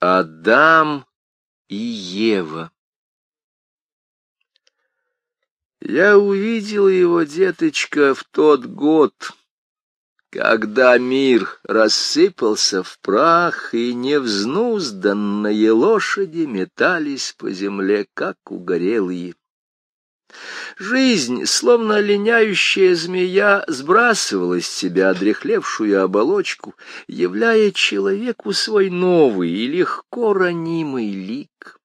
Адам и Ева Я увидел его, деточка, в тот год, когда мир рассыпался в прах, и невзнузданные лошади метались по земле, как угорелые. Жизнь, словно линяющая змея, сбрасывала с себя одрехлевшую оболочку, являя человеку свой новый и легко ранимый лик.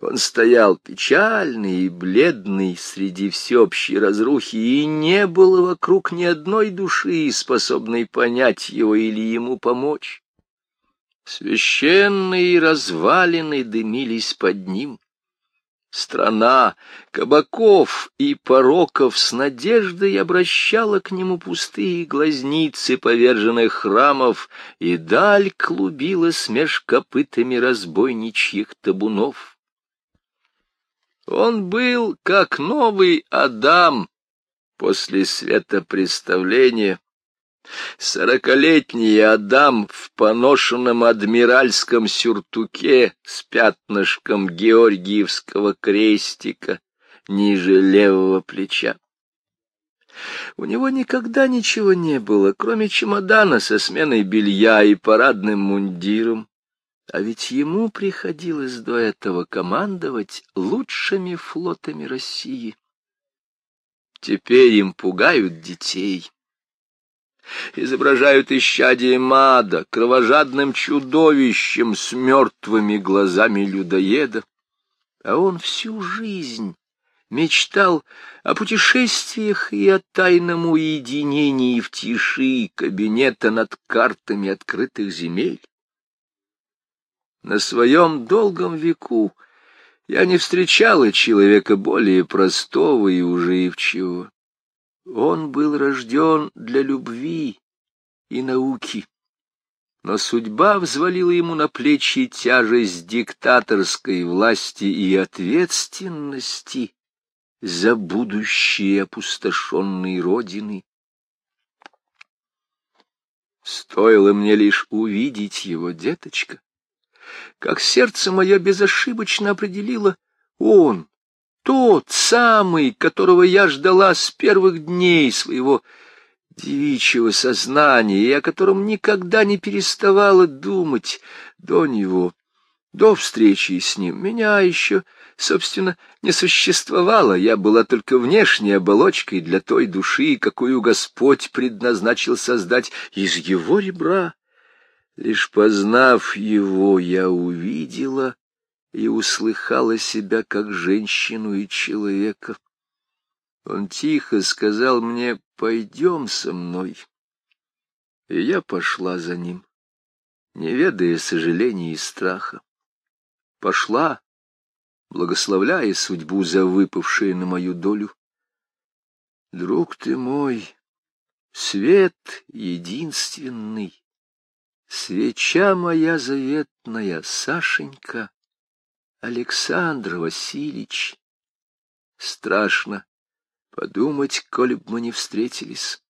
Он стоял печальный и бледный среди всеобщей разрухи, и не было вокруг ни одной души, способной понять его или ему помочь. Священные развалины дымились под ним. Страна кабаков и пороков с надеждой обращала к нему пустые глазницы поверженных храмов, и даль клубилась меж копытами разбойничьих табунов. Он был как новый Адам после светопреставления. Сорокалетний Адам в поношенном адмиральском сюртуке с пятнышком георгиевского крестика ниже левого плеча. У него никогда ничего не было, кроме чемодана со сменой белья и парадным мундиром. А ведь ему приходилось до этого командовать лучшими флотами России. Теперь им пугают детей. Изображают исчадие мада, кровожадным чудовищем с мертвыми глазами людоеда. А он всю жизнь мечтал о путешествиях и о тайном уединении в тиши кабинета над картами открытых земель. На своем долгом веку я не встречала человека более простого и уживчивого. Он был рожден для любви и науки. Но судьба взвалила ему на плечи тяжесть диктаторской власти и ответственности за будущее опустошенной Родины. Стоило мне лишь увидеть его, деточка, как сердце мое безошибочно определило он, тот самый, которого я ждала с первых дней своего девичьего сознания и о котором никогда не переставала думать до него, до встречи с ним. Меня еще, собственно, не существовало, я была только внешней оболочкой для той души, какую Господь предназначил создать из его ребра. Лишь познав его, я увидела и услыхала себя как женщину и человека. Он тихо сказал мне «пойдем со мной». И я пошла за ним, не ведая сожаления и страха. Пошла, благословляя судьбу за выпавшее на мою долю. Друг ты мой, свет единственный, Свеча моя заветная, Сашенька, Александр Васильевич. Страшно подумать, коли б мы не встретились.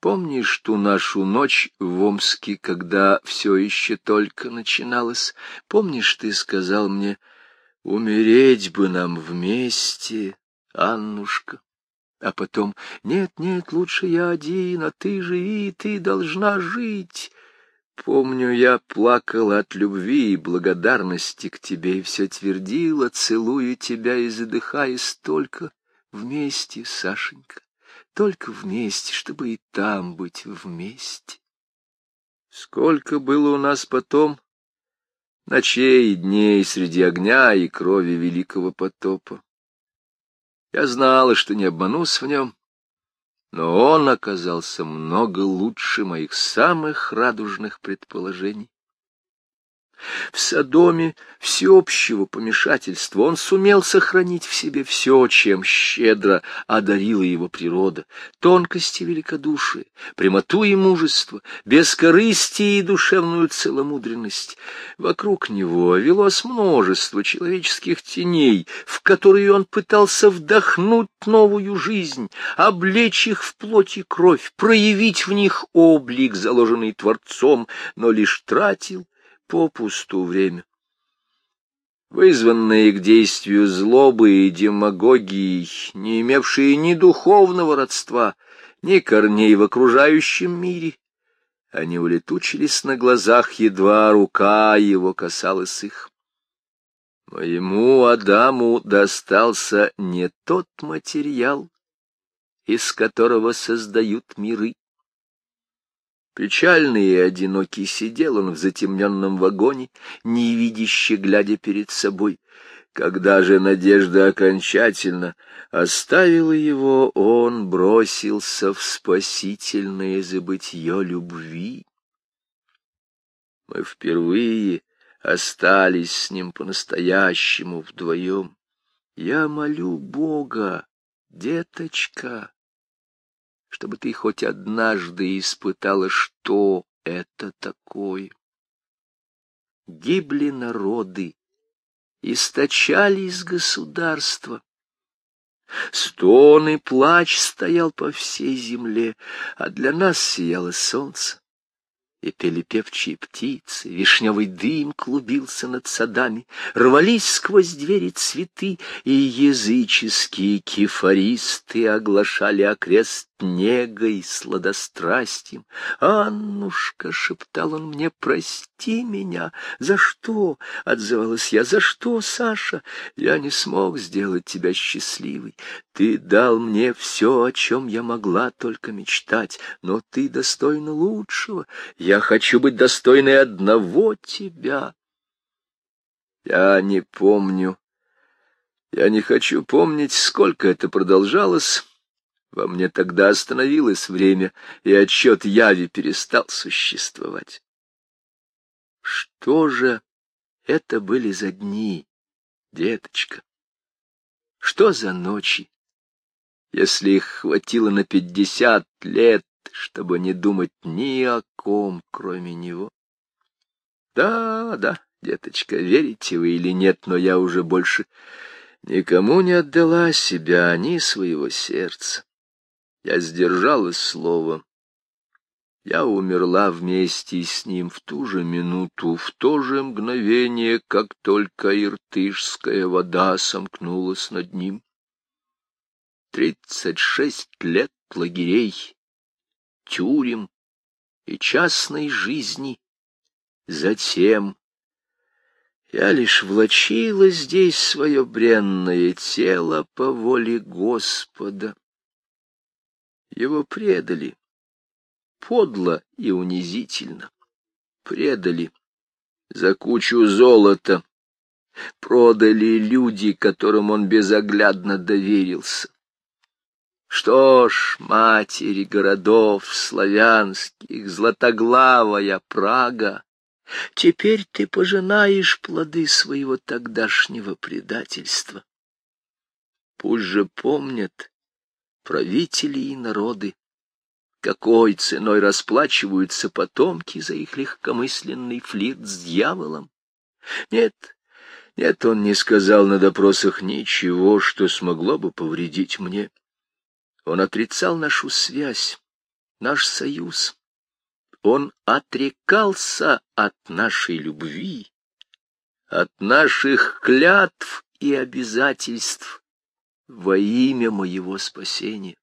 Помнишь ту нашу ночь в Омске, когда все еще только начиналось? Помнишь, ты сказал мне, умереть бы нам вместе, Аннушка? А потом, нет, нет, лучше я один, а ты живи, ты должна жить. Помню, я плакала от любви и благодарности к тебе и все твердила, целую тебя и задыхаясь только вместе, Сашенька, только вместе, чтобы и там быть вместе. Сколько было у нас потом ночей и дней среди огня и крови великого потопа. Я знала, что не обманусь в нем, но он оказался много лучше моих самых радужных предположений. В Содоме всеобщего помешательства он сумел сохранить в себе все, чем щедро одарила его природа, тонкости великодушие, прямоту и мужество, бескорыстие и душевную целомудренность. Вокруг него велось множество человеческих теней, в которые он пытался вдохнуть новую жизнь, облечь их в плоть и кровь, проявить в них облик, заложенный Творцом, но лишь тратил попусту время. Вызванные к действию злобы и демагогии, не имевшие ни духовного родства, ни корней в окружающем мире, они улетучились на глазах, едва рука его касалась их. Моему Адаму достался не тот материал, из которого создают миры. Печальный и одинокий сидел он в затемненном вагоне, невидяще глядя перед собой. Когда же надежда окончательно оставила его, он бросился в спасительное забытье любви. Мы впервые остались с ним по-настоящему вдвоем. Я молю Бога, деточка, чтобы ты хоть однажды испытала, что это такое. Гибли народы, источались государства. Стон и плач стоял по всей земле, а для нас сияло солнце и пели певчие птицы, вишневый дым клубился над садами, рвались сквозь двери цветы, и языческие кефаристы оглашали окрест негой, сладострастием. «Аннушка!» — шептал он мне, — «прости меня!» «За что?» — отзывалась я. «За что, Саша? Я не смог сделать тебя счастливой. Ты дал мне все, о чем я могла только мечтать, но ты достойна лучшего. Я хочу быть достойной одного тебя». Я не помню. Я не хочу помнить, сколько это продолжалось, во мне тогда остановилось время, и отчет яви перестал существовать. Что же это были за дни, деточка? Что за ночи? Если их хватило на пятьдесят лет, чтобы не думать ни о ком, кроме него. Да, да, деточка, верите вы или нет, но я уже больше никому не отдала себя, ни своего сердца. Я сдержала слово. Я умерла вместе с ним в ту же минуту, в то же мгновение, как только иртышская вода сомкнулась над ним. Тридцать шесть лет лагерей, тюрем и частной жизни. Затем я лишь влачила здесь свое бренное тело по воле Господа. Его предали. Подло и унизительно. Предали. За кучу золота. Продали люди, которым он безоглядно доверился. Что ж, матери городов славянских, златоглавая Прага, теперь ты пожинаешь плоды своего тогдашнего предательства. Пусть же помнят, правители и народы. Какой ценой расплачиваются потомки за их легкомысленный флирт с дьяволом? Нет, нет, он не сказал на допросах ничего, что смогло бы повредить мне. Он отрицал нашу связь, наш союз. Он отрекался от нашей любви, от наших клятв и обязательств во имя моего спасения.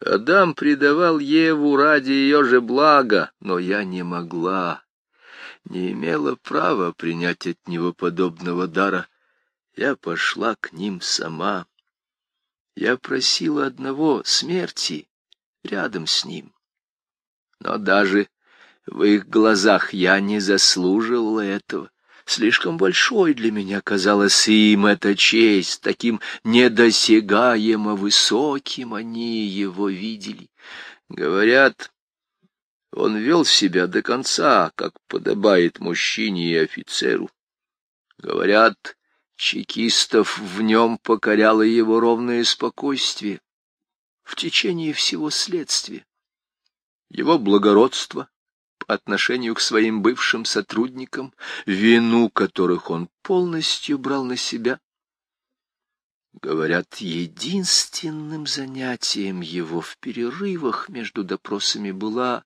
Адам предавал Еву ради ее же блага, но я не могла, не имела права принять от него подобного дара. Я пошла к ним сама. Я просила одного — смерти рядом с ним. Но даже в их глазах я не заслуживала этого. Слишком большой для меня казалась им эта честь, таким недосягаемо высоким они его видели. Говорят, Он вел себя до конца, как подобает мужчине и офицеру. Говорят, чекистов в нем покоряло его ровное спокойствие в течение всего следствия. Его благородство отношению к своим бывшим сотрудникам, вину которых он полностью брал на себя, Говорят, единственным занятием его в перерывах между допросами была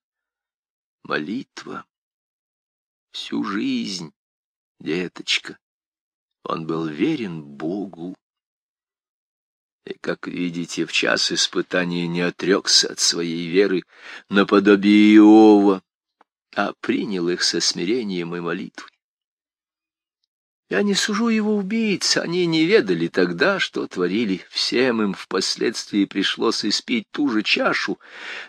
молитва. Всю жизнь, деточка, он был верен Богу. И, как видите, в час испытания не отрекся от своей веры наподобие Иова, а принял их со смирением и молитвой. Я не сужу его убийц, они не ведали тогда, что творили. Всем им впоследствии пришлось испить ту же чашу.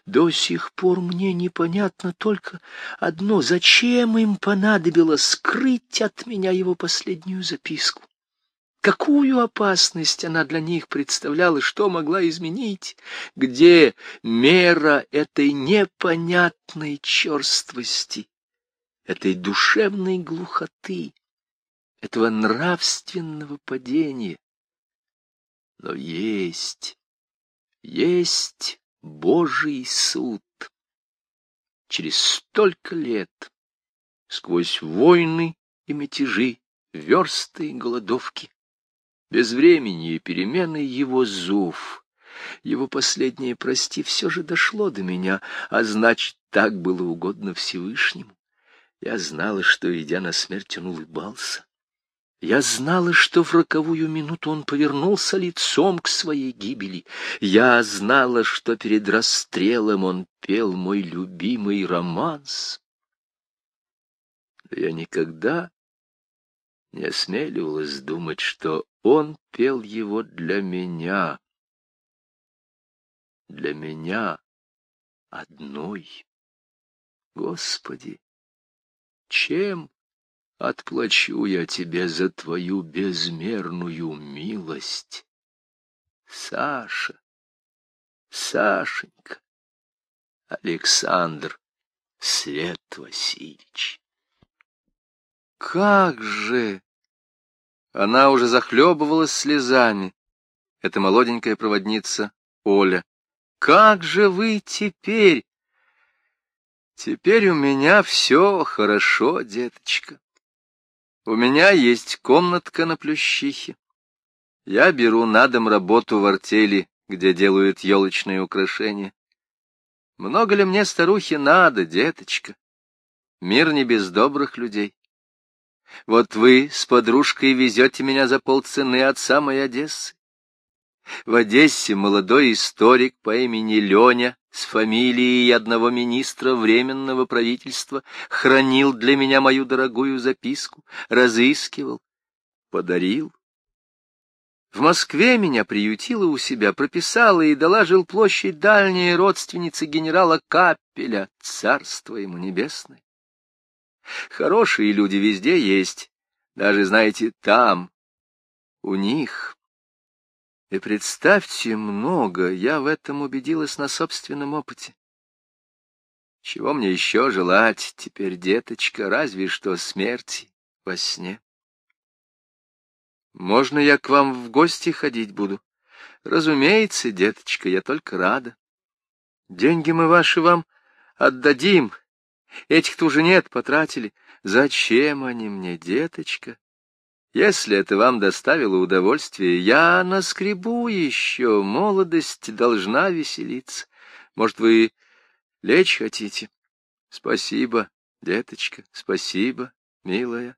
До сих пор мне непонятно только одно, зачем им понадобилось скрыть от меня его последнюю записку. Какую опасность она для них представляла, что могла изменить? Где мера этой непонятной черствости, этой душевной глухоты? этого нравственного падения. Но есть, есть Божий суд. Через столько лет, сквозь войны и мятежи, версты и голодовки, без времени и перемены его зов, его последнее «прости» все же дошло до меня, а значит, так было угодно Всевышнему. Я знала, что, идя на смерть, он улыбался. Я знала, что в роковую минуту он повернулся лицом к своей гибели. Я знала, что перед расстрелом он пел мой любимый романс. Я никогда не осмеливалась думать, что он пел его для меня. Для меня одной. Господи, чем Отплачу я тебе за твою безмерную милость. Саша, Сашенька, Александр Свет Васильевич. Как же! Она уже захлебывалась слезами. Это молоденькая проводница Оля. Как же вы теперь? Теперь у меня все хорошо, деточка. У меня есть комнатка на Плющихе. Я беру на дом работу в артели, где делают елочные украшения. Много ли мне, старухи, надо, деточка? Мир не без добрых людей. Вот вы с подружкой везете меня за полцены от самой Одессы. В Одессе молодой историк по имени Леня с фамилией одного министра Временного правительства хранил для меня мою дорогую записку, разыскивал, подарил. В Москве меня приютила у себя, прописала и дала жилплощадь дальняя родственница генерала Капеля, царство ему небесное. Хорошие люди везде есть, даже, знаете, там, у них. И представьте много, я в этом убедилась на собственном опыте. Чего мне еще желать теперь, деточка, разве что смерти во сне? Можно я к вам в гости ходить буду? Разумеется, деточка, я только рада. Деньги мы ваши вам отдадим. Этих-то уже нет, потратили. Зачем они мне, деточка? Если это вам доставило удовольствие, я наскребу еще, молодость должна веселиться. Может, вы лечь хотите? Спасибо, деточка, спасибо, милая.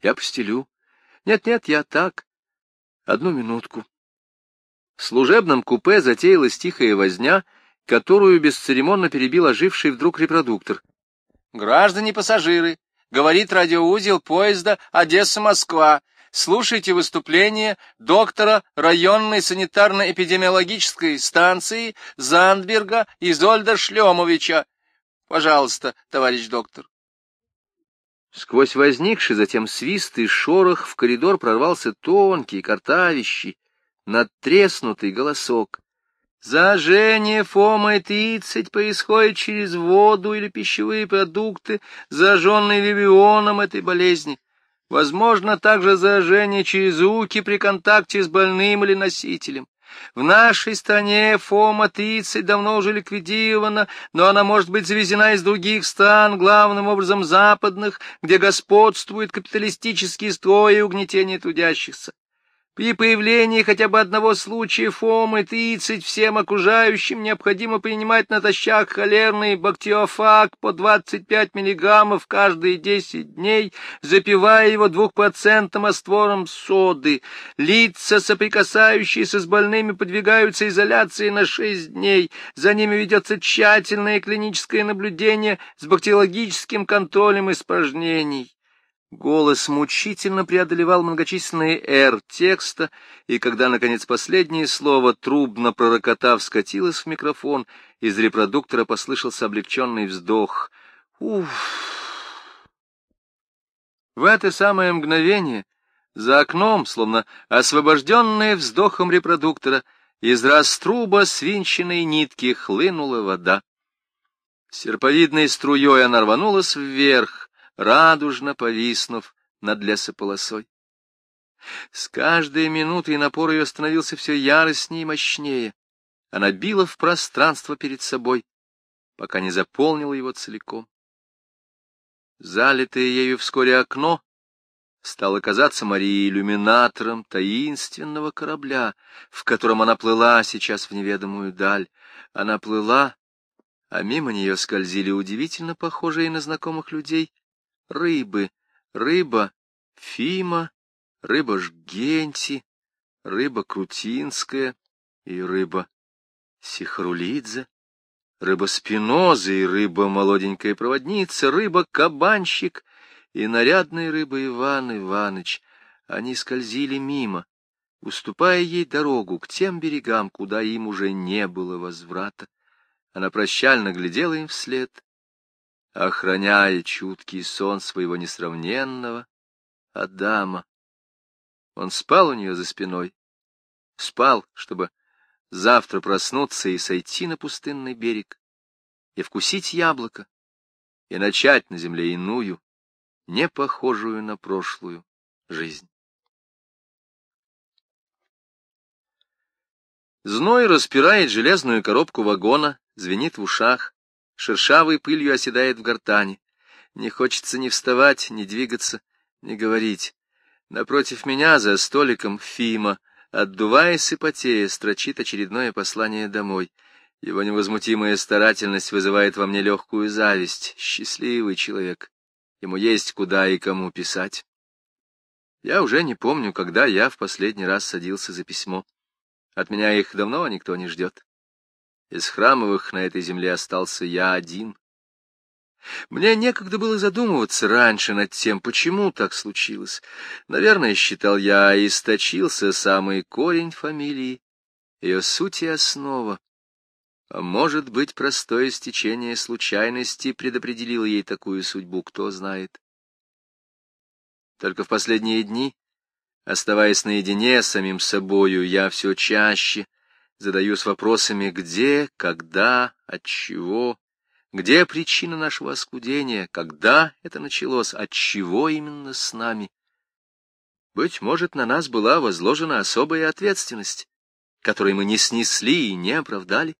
Я постелю. Нет-нет, я так. Одну минутку. В служебном купе затеялась тихая возня, которую бесцеремонно перебил оживший вдруг репродуктор. «Граждане-пассажиры, говорит радиоузел поезда Одесса-Москва. Слушайте выступление доктора районной санитарно-эпидемиологической станции Зандберга Изольда Шлемовича. Пожалуйста, товарищ доктор. Сквозь возникший затем свист и шорох в коридор прорвался тонкий, картавящий, надтреснутый голосок. Зажжение фомы-30 происходит через воду или пищевые продукты, зажженные вивионом этой болезни. Возможно также заражение через звуки при контакте с больным или носителем. В нашей стране ФОМа-30 давно уже ликвидирована, но она может быть завезена из других стран, главным образом западных, где господствует капиталистический строй и угнетение трудящихся. При появлении хотя бы одного случая фомы 30 всем окружающим необходимо принимать натощак холерный бактериофаг по 25 миллиграммов каждые 10 дней, запивая его двухпроцентным раствором соды. Лица, соприкасающиеся с больными, подвигаются изоляции на 6 дней. За ними ведется тщательное клиническое наблюдение с бактериологическим контролем испражнений. Голос мучительно преодолевал многочисленные «р» текста, и когда, наконец, последнее слово, трубно пророкотав, скатилось в микрофон, из репродуктора послышался облегченный вздох. Уф! В это самое мгновение за окном, словно освобожденная вздохом репродуктора, из раструба свинченной нитки хлынула вода. Серповидной струей она рванулась вверх, радужно повиснув над лесополосой. С каждой минутой напор ее становился все яростнее и мощнее. Она била в пространство перед собой, пока не заполнила его целиком. Залитое ею вскоре окно стало казаться Марии иллюминатором таинственного корабля, в котором она плыла сейчас в неведомую даль. Она плыла, а мимо нее скользили удивительно похожие на знакомых людей рыбы, рыба Фима, рыба Жгенти, рыба Крутинская и рыба Сихарулидзе, рыба Спиноза и рыба Молоденькая проводница, рыба Кабанщик и нарядная рыба Иван Иваныч. Они скользили мимо, уступая ей дорогу к тем берегам, куда им уже не было возврата. Она прощально глядела им вслед охраняя чуткий сон своего несравненного Адама. Он спал у нее за спиной, спал, чтобы завтра проснуться и сойти на пустынный берег, и вкусить яблоко, и начать на земле иную, не похожую на прошлую жизнь. Зной распирает железную коробку вагона, звенит в ушах, шершавой пылью оседает в гортани. Не хочется ни вставать, ни двигаться, ни говорить. Напротив меня, за столиком, Фима, отдуваясь и потея, строчит очередное послание домой. Его невозмутимая старательность вызывает во мне легкую зависть. Счастливый человек. Ему есть куда и кому писать. Я уже не помню, когда я в последний раз садился за письмо. От меня их давно никто не ждет. Из храмовых на этой земле остался я один. Мне некогда было задумываться раньше над тем, почему так случилось. Наверное, считал я, источился самый корень фамилии, ее суть и основа. А может быть, простое стечение случайности предопределило ей такую судьбу, кто знает. Только в последние дни, оставаясь наедине с самим собою, я все чаще задаюсь вопросами где, когда, от чего, где причина нашего оскудения, когда это началось, от чего именно с нами. Быть может, на нас была возложена особая ответственность, которой мы не снесли и не оправдали.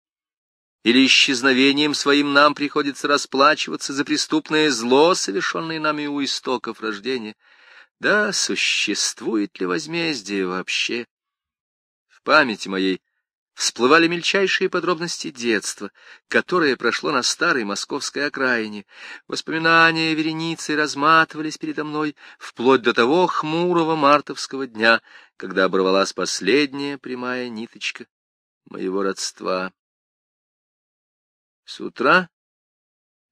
Или исчезновением своим нам приходится расплачиваться за преступное зло, совершенное нами у истоков рождения. Да, существует ли возмездие вообще? В памяти моей всплывали мельчайшие подробности детства, которое прошло на старой московской окраине. Воспоминания вереницы разматывались передо мной вплоть до того хмурого мартовского дня, когда оборвалась последняя прямая ниточка моего родства. С утра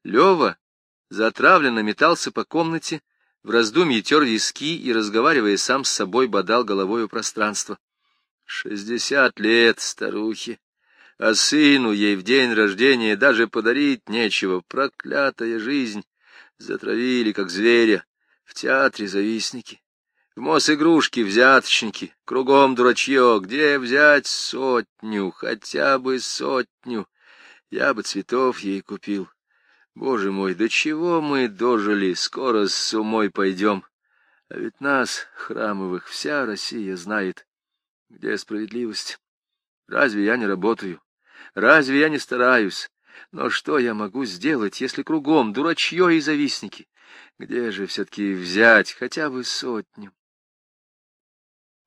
Лева затравленно метался по комнате, в раздумье тер виски и, разговаривая сам с собой, бодал головою пространство. Шестьдесят лет старухе, а сыну ей в день рождения даже подарить нечего. Проклятая жизнь! Затравили, как зверя, в театре завистники. В Мос-игрушки, взяточники, кругом дурачье. Где взять сотню, хотя бы сотню? Я бы цветов ей купил. Боже мой, до чего мы дожили, скоро с умой пойдем. А ведь нас, храмовых, вся Россия знает. Где справедливость? Разве я не работаю? Разве я не стараюсь? Но что я могу сделать, если кругом дурачье и завистники? Где же все-таки взять хотя бы сотню?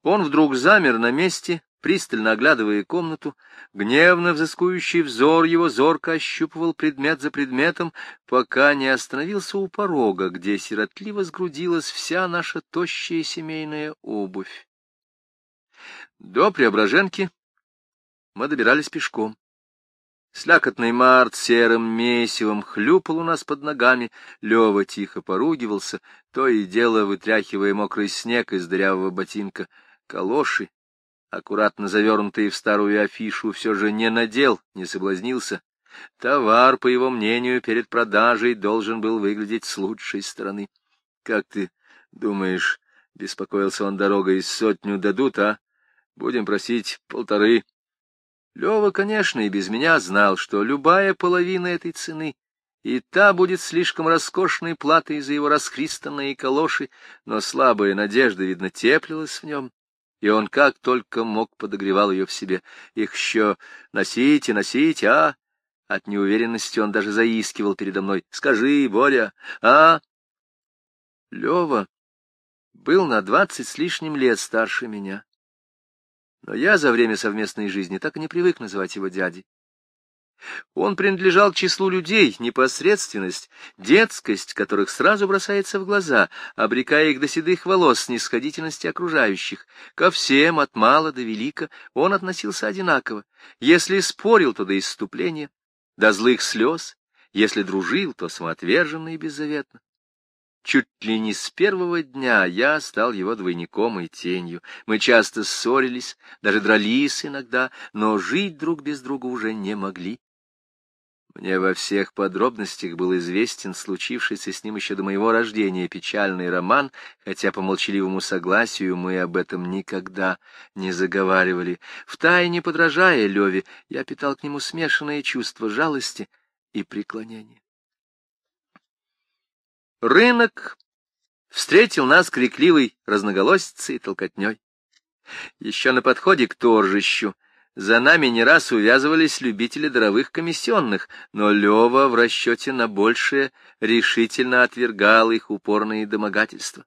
Он вдруг замер на месте, пристально оглядывая комнату, гневно взыскующий взор его зорко ощупывал предмет за предметом, пока не остановился у порога, где сиротливо сгрудилась вся наша тощая семейная обувь. До Преображенки мы добирались пешком. Слякотный март серым месивом хлюпал у нас под ногами, Лева тихо поругивался, то и дело вытряхивая мокрый снег из дырявого ботинка. Калоши, аккуратно завернутые в старую афишу, все же не надел, не соблазнился. Товар, по его мнению, перед продажей должен был выглядеть с лучшей стороны. — Как ты думаешь, — беспокоился он дорогой, — сотню дадут, а? Будем просить полторы. Лева, конечно, и без меня знал, что любая половина этой цены и та будет слишком роскошной платой за его расхристанные калоши, но слабая надежда, видно, теплилась в нем, и он как только мог подогревал ее в себе. Их еще носите, носите, а? От неуверенности он даже заискивал передо мной. Скажи, Боря, а? Лева был на двадцать с лишним лет старше меня. Но я за время совместной жизни так и не привык называть его дядей. Он принадлежал к числу людей, непосредственность, детскость, которых сразу бросается в глаза, обрекая их до седых волос снисходительности окружающих. Ко всем, от мала до велика, он относился одинаково. Если спорил, то до исступления, до злых слез, если дружил, то самоотверженно и беззаветно. Чуть ли не с первого дня я стал его двойником и тенью. Мы часто ссорились, даже дрались иногда, но жить друг без друга уже не могли. Мне во всех подробностях был известен случившийся с ним еще до моего рождения печальный роман, хотя по молчаливому согласию мы об этом никогда не заговаривали. Втайне подражая Леве, я питал к нему смешанное чувство жалости и преклонения. Рынок встретил нас крикливой разноголосицей и толкотней. Еще на подходе к торжищу за нами не раз увязывались любители даровых комиссионных, но Лева в расчете на большее решительно отвергал их упорные домогательства.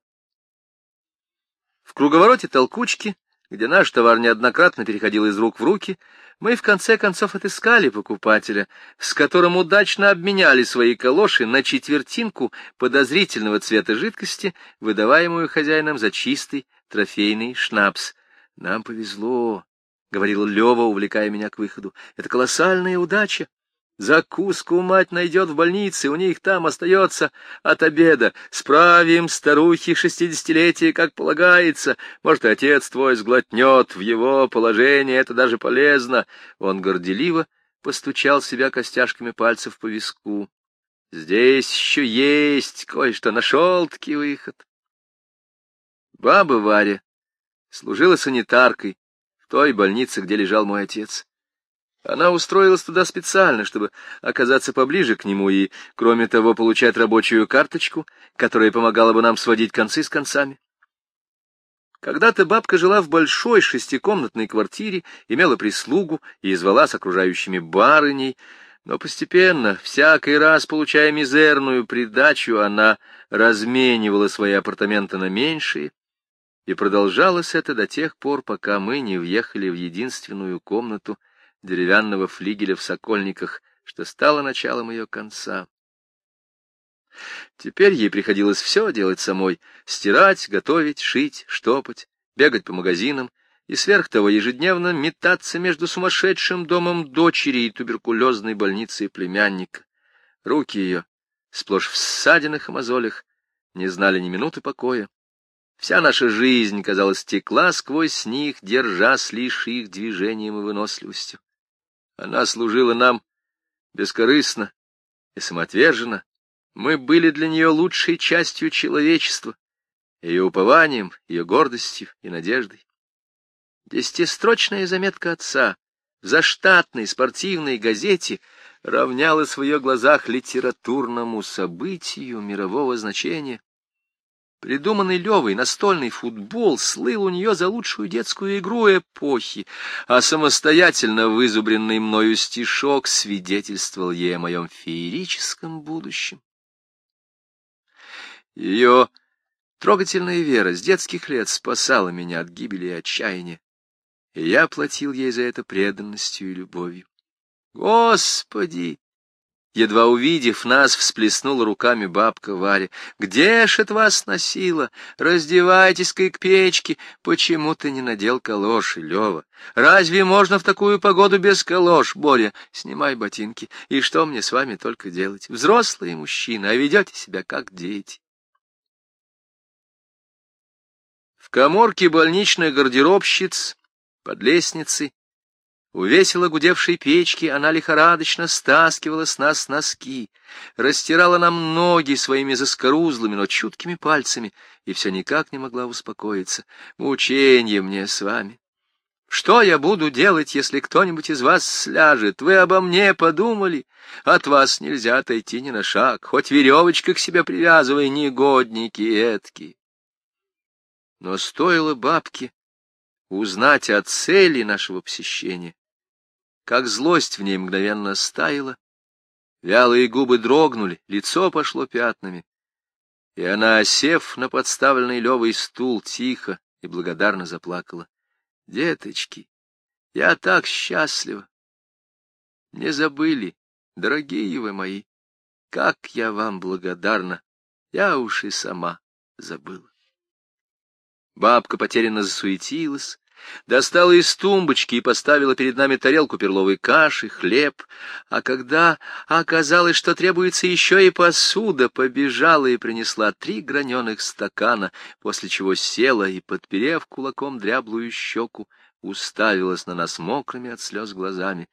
В круговороте толкучки, где наш товар неоднократно переходил из рук в руки, мы в конце концов отыскали покупателя, с которым удачно обменяли свои калоши на четвертинку подозрительного цвета жидкости, выдаваемую хозяином за чистый трофейный шнапс. Нам повезло. — говорил Лева, увлекая меня к выходу. — Это колоссальная удача. Закуску мать найдет в больнице, у них там остается от обеда. Справим старухи шестидесятилетия, как полагается. Может, отец твой сглотнет в его положении, это даже полезно. Он горделиво постучал себя костяшками пальцев по виску. Здесь еще есть кое-что, нашел-таки выход. Баба Варя служила санитаркой той больнице, где лежал мой отец. Она устроилась туда специально, чтобы оказаться поближе к нему и, кроме того, получать рабочую карточку, которая помогала бы нам сводить концы с концами. Когда-то бабка жила в большой шестикомнатной квартире, имела прислугу и звала с окружающими барыней, но постепенно, всякий раз получая мизерную придачу, она разменивала свои апартаменты на меньшие, и продолжалось это до тех пор, пока мы не въехали в единственную комнату деревянного флигеля в Сокольниках, что стало началом ее конца. Теперь ей приходилось все делать самой — стирать, готовить, шить, штопать, бегать по магазинам и сверх того ежедневно метаться между сумасшедшим домом дочери и туберкулезной больницей племянника. Руки ее, сплошь в ссадинах и мозолях, не знали ни минуты покоя. Вся наша жизнь, казалось, текла сквозь них, держась лишь их движением и выносливостью. Она служила нам бескорыстно и самоотверженно. Мы были для нее лучшей частью человечества, ее упованием, ее гордостью и надеждой. Десятистрочная заметка отца в заштатной спортивной газете равнялась в ее глазах литературному событию мирового значения. Придуманный Левой настольный футбол слыл у нее за лучшую детскую игру эпохи, а самостоятельно вызубренный мною стишок свидетельствовал ей о моем феерическом будущем. Ее трогательная вера с детских лет спасала меня от гибели и отчаяния, и я платил ей за это преданностью и любовью. Господи! Едва увидев нас, всплеснула руками бабка Варя. «Где ж это вас носила? Раздевайтесь-ка и к печке. Почему ты не надел калоши, Лева? Разве можно в такую погоду без калош, Боря? Снимай ботинки. И что мне с вами только делать? Взрослые мужчины, а ведете себя как дети». В коморке больничных гардеробщиц под лестницей у весело гудевшей печки она лихорадочно стаскивала с нас носки, растирала нам ноги своими заскорузлыми, но чуткими пальцами, и все никак не могла успокоиться. Мученье мне с вами. Что я буду делать, если кто-нибудь из вас сляжет? Вы обо мне подумали? От вас нельзя отойти ни на шаг, хоть веревочка к себе привязывай, негодники эткие. Но стоило бабке узнать о цели нашего посещения, как злость в ней мгновенно стаяла, вялые губы дрогнули, лицо пошло пятнами, и она, осев на подставленный левый стул, тихо и благодарно заплакала. «Деточки, я так счастлива! Не забыли, дорогие вы мои, как я вам благодарна, я уж и сама забыла». Бабка потерянно засуетилась, достала из тумбочки и поставила перед нами тарелку перловой каши, хлеб, а когда оказалось, что требуется еще и посуда, побежала и принесла три граненых стакана, после чего села и, подперев кулаком дряблую щеку, уставилась на нас мокрыми от слез глазами.